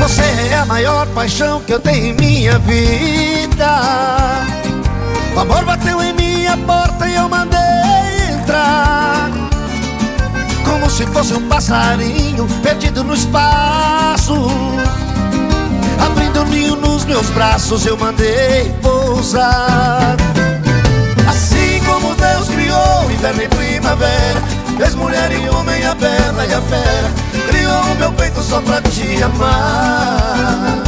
Você é a maior paixão que eu tenho em minha vida. O amor bateu em minha porta e eu mandei se fosse um passarinho perdido no espaço. Abrindo um ninho nos meus braços, eu mandei pousar. Assim como Deus criou inverno e primavera, fez mulher e homem, a bela e a fera, criou o meu peito só pra te amar.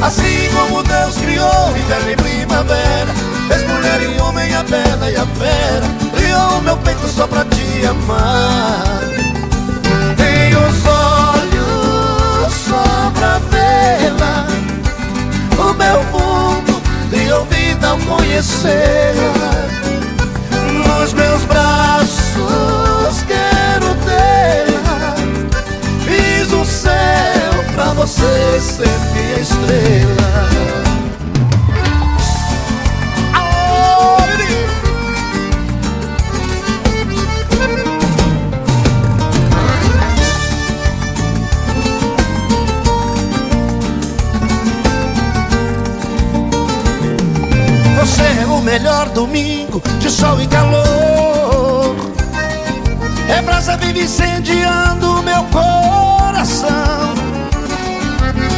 Assim como Deus criou inverno e primavera, fez mulher e homem, a bela e a fera, criou o meu peito só pra te amar. Nos meus braços quero tê-la. Fiz o céu pra você ser minha estrela. Melhor domingo de sol e calor. É brasa vive incendiando meu coração.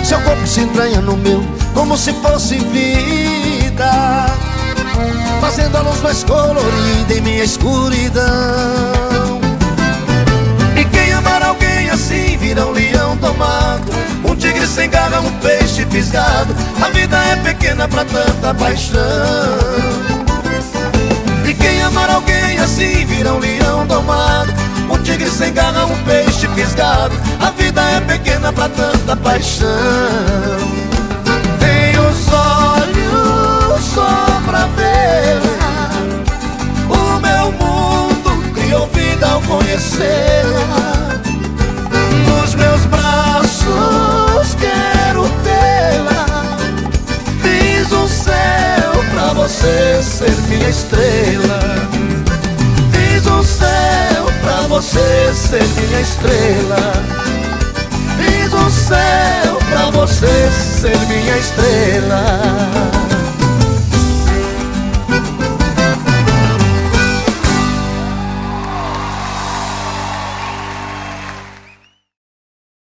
Seu corpo se entranha no meu como se fosse vida. Fazendo a luz mais colorida em minha escuridão. E quem amar alguém assim vira um leão tomado Um tigre sem garra, um peixe fisgado A vida é pequena pra tanta paixão assim vira um leão domado. Um tigre sem garra, um peixe fisgado. A vida é pequena pra tanta paixão. Tenho os olhos só pra ver. O meu mundo criou vida ao conhecê-la Nos meus braços quero tê-la. Fiz o céu pra você ser minha estrela você ser minha estrela. Fiz o céu pra você ser minha estrela